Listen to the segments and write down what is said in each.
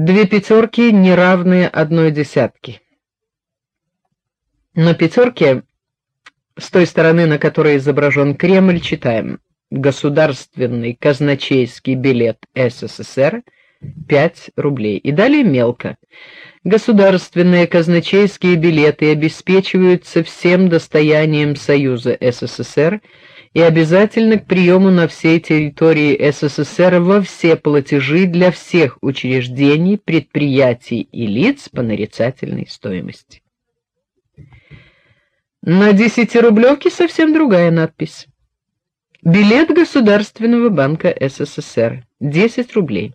Две пятерки неравные одной десятке. На пятерке с той стороны, на которой изображен Кремль, читаем: государственный казначейский билет СССР 5 рублей. И далее мелко. Государственные казначейские билеты обеспечиваются всем достоянием Союза СССР и обязательны к приему на всей территории СССР во все платежи для всех учреждений, предприятий и лиц по нарицательной стоимости. На десятирублевке совсем другая надпись. Билет Государственного банка СССР 10 рублей.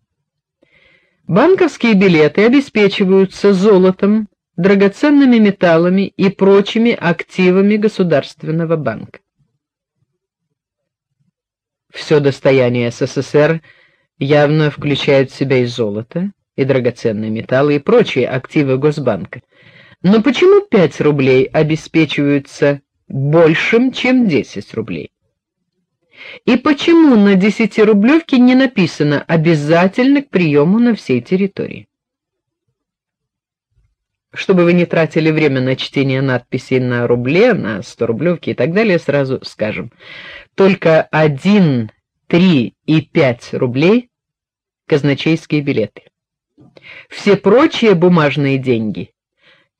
Банковские билеты обеспечиваются золотом, драгоценными металлами и прочими активами Государственного банка. Все достояние СССР явно включает в себя и золото, и драгоценные металлы и прочие активы Госбанка. Но почему 5 рублей обеспечиваются большим, чем 10 рублей? И почему на десятирублевке не написано обязательно к приему на всей территории? Чтобы вы не тратили время на чтение надписей на рубле, на 100 рублевке и так далее, сразу скажем. Только 1, 3 и 5 рублей казначейские билеты. Все прочие бумажные деньги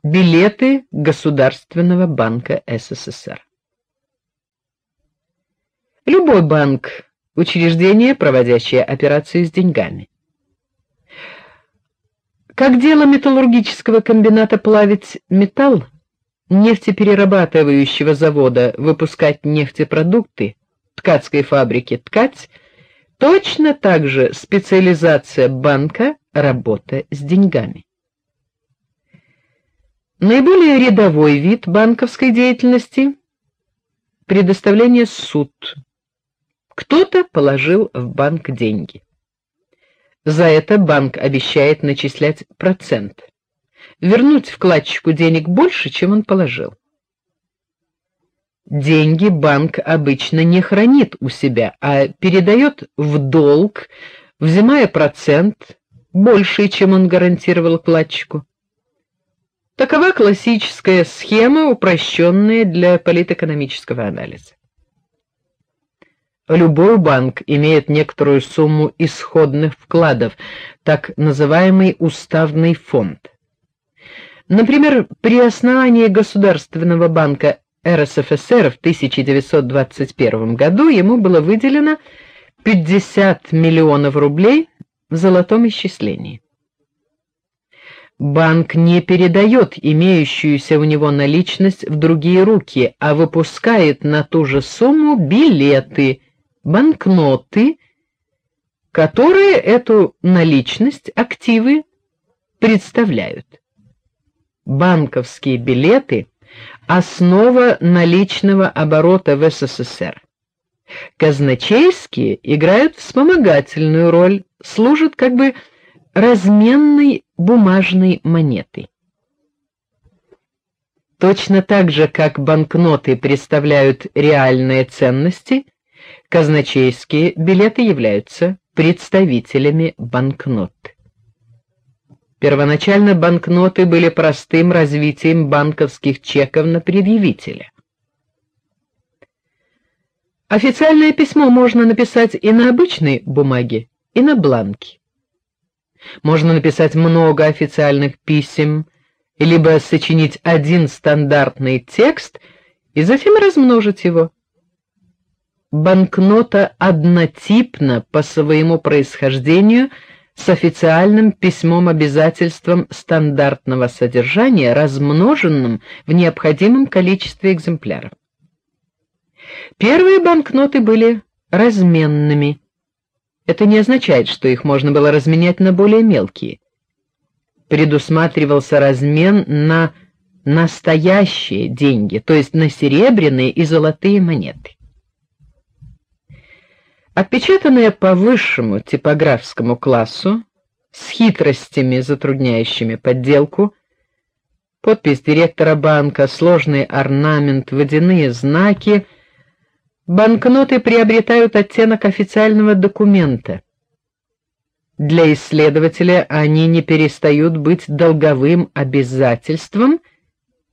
билеты Государственного банка СССР. Любой банк учреждение, проводящее операции с деньгами. Как дело металлургического комбината плавить металл, нефтеперерабатывающего завода выпускать нефтепродукты, ткацкой фабрики ткать, точно так же специализация банка работа с деньгами. Наиболее рядовой вид банковской деятельности предоставление суд кто-то положил в банк деньги. За это банк обещает начислять процент. Вернуть вкладчику денег больше, чем он положил. Деньги банк обычно не хранит у себя, а передает в долг, взимая процент больше, чем он гарантировал вкладчику. Такова классическая схема, упрощенная для политэкономического анализа. Любой банк имеет некоторую сумму исходных вкладов, так называемый уставный фонд. Например, при основании Государственного банка РСФСР в 1921 году ему было выделено 50 миллионов рублей в золотом исчислении. Банк не передает имеющуюся у него наличность в другие руки, а выпускает на ту же сумму билеты банкноты, которые эту наличность, активы представляют. Банковские билеты основа наличного оборота в СССР. Казначейские играют вспомогательную роль, служат как бы разменной бумажной монетой. Точно так же, как банкноты представляют реальные ценности, казначейские билеты являются представителями банкнот. Первоначально банкноты были простым развитием банковских чеков на предъявителя. Официальное письмо можно написать и на обычной бумаге, и на бланке. Можно написать много официальных писем, либо сочинить один стандартный текст и затем размножить его банкнота однотипна по своему происхождению с официальным письмом-обязательством стандартного содержания, размноженным в необходимом количестве экземпляров. Первые банкноты были разменными. Это не означает, что их можно было разменять на более мелкие. Предусматривался размен на настоящие деньги, то есть на серебряные и золотые монеты. Отпечатанная по высшему типографскому классу с хитростями, затрудняющими подделку, подпись директора банка, сложный орнамент, водяные знаки, банкноты приобретают оттенок официального документа. Для исследователя они не перестают быть долговым обязательством,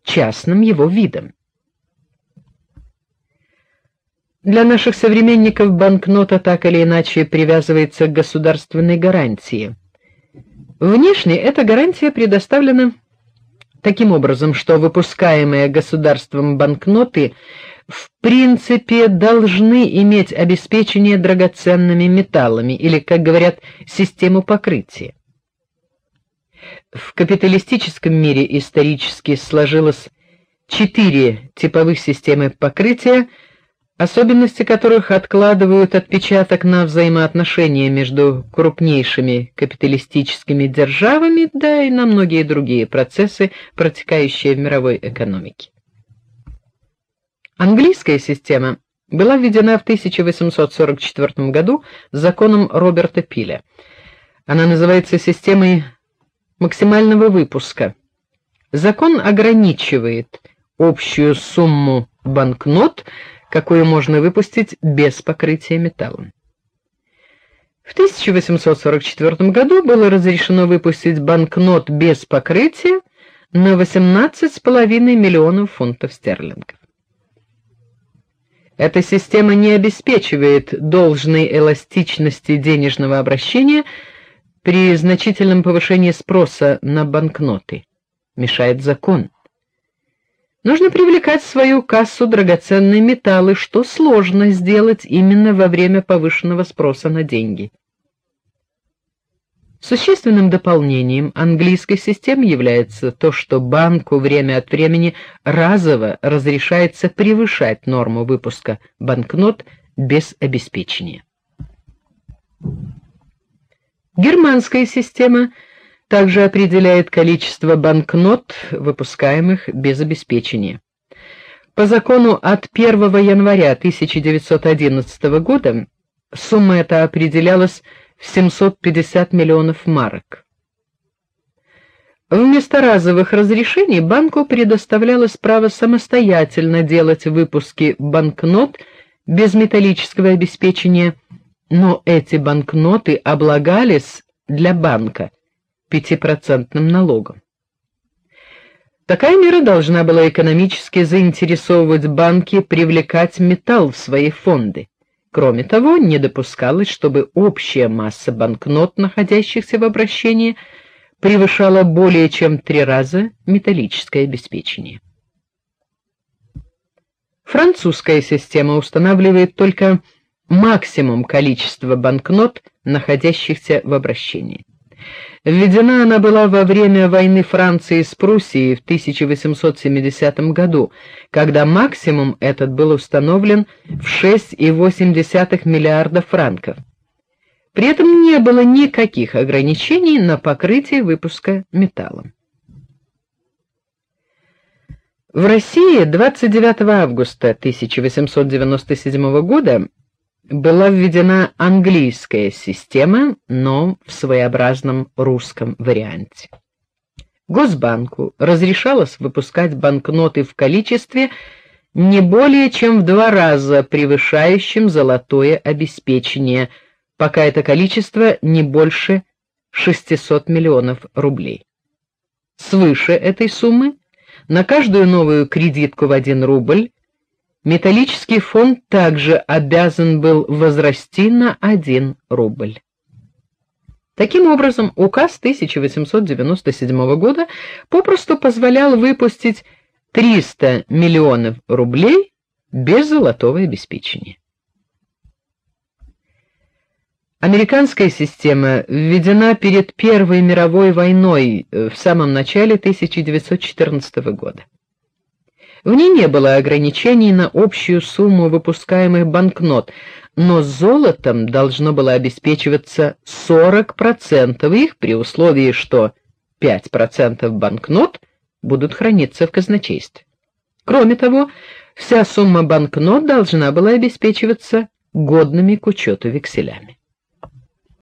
частным его видом. Для наших современников банкнота так или иначе привязывается к государственной гарантии. Внешне эта гарантия предоставлена таким образом, что выпускаемые государством банкноты в принципе должны иметь обеспечение драгоценными металлами или, как говорят, систему покрытия. В капиталистическом мире исторически сложилось четыре типовых системы покрытия, особенности которых откладывают отпечаток на взаимоотношения между крупнейшими капиталистическими державами, да и на многие другие процессы, протекающие в мировой экономике. Английская система была введена в 1844 году законом Роберта Пиля. Она называется системой максимального выпуска. Закон ограничивает общую сумму банкнот, какую можно выпустить без покрытия металлом. В 1844 году было разрешено выпустить банкнот без покрытия на 18,5 миллионов фунтов стерлингов. Эта система не обеспечивает должной эластичности денежного обращения при значительном повышении спроса на банкноты. Мешает закон. Нужно привлекать в свою кассу драгоценные металлы, что сложно сделать именно во время повышенного спроса на деньги. Существенным дополнением английской системы является то, что банку время от времени разово разрешается превышать норму выпуска банкнот без обеспечения. Германская система также определяет количество банкнот, выпускаемых без обеспечения. По закону от 1 января 1911 года сумма эта определялась в 750 миллионов марок. Вместо разовых разрешений банку предоставлялось право самостоятельно делать выпуски банкнот без металлического обеспечения, но эти банкноты облагались для банка пятипроцентным налогом. Такая мера должна была экономически заинтересовывать банки привлекать металл в свои фонды. Кроме того, не допускалось, чтобы общая масса банкнот, находящихся в обращении, превышала более чем три раза металлическое обеспечение. Французская система устанавливает только максимум количества банкнот, находящихся в обращении. Введена она была во время войны Франции с Пруссией в 1870 году, когда максимум этот был установлен в 6,8 миллиарда франков. При этом не было никаких ограничений на покрытие выпуска металлом. В России 29 августа 1897 года была введена английская система, но в своеобразном русском варианте. Госбанку разрешалось выпускать банкноты в количестве не более чем в два раза превышающем золотое обеспечение, пока это количество не больше 600 миллионов рублей. Свыше этой суммы на каждую новую кредитку в 1 рубль металлический фонд также обязан был возрасти на 1 рубль. Таким образом, указ 1897 года попросту позволял выпустить 300 миллионов рублей без золотого обеспечения. Американская система введена перед Первой мировой войной в самом начале 1914 года. В ней не было ограничений на общую сумму выпускаемых банкнот, но золотом должно было обеспечиваться 40% их при условии, что 5% банкнот будут храниться в казначействе. Кроме того, вся сумма банкнот должна была обеспечиваться годными к учету векселями.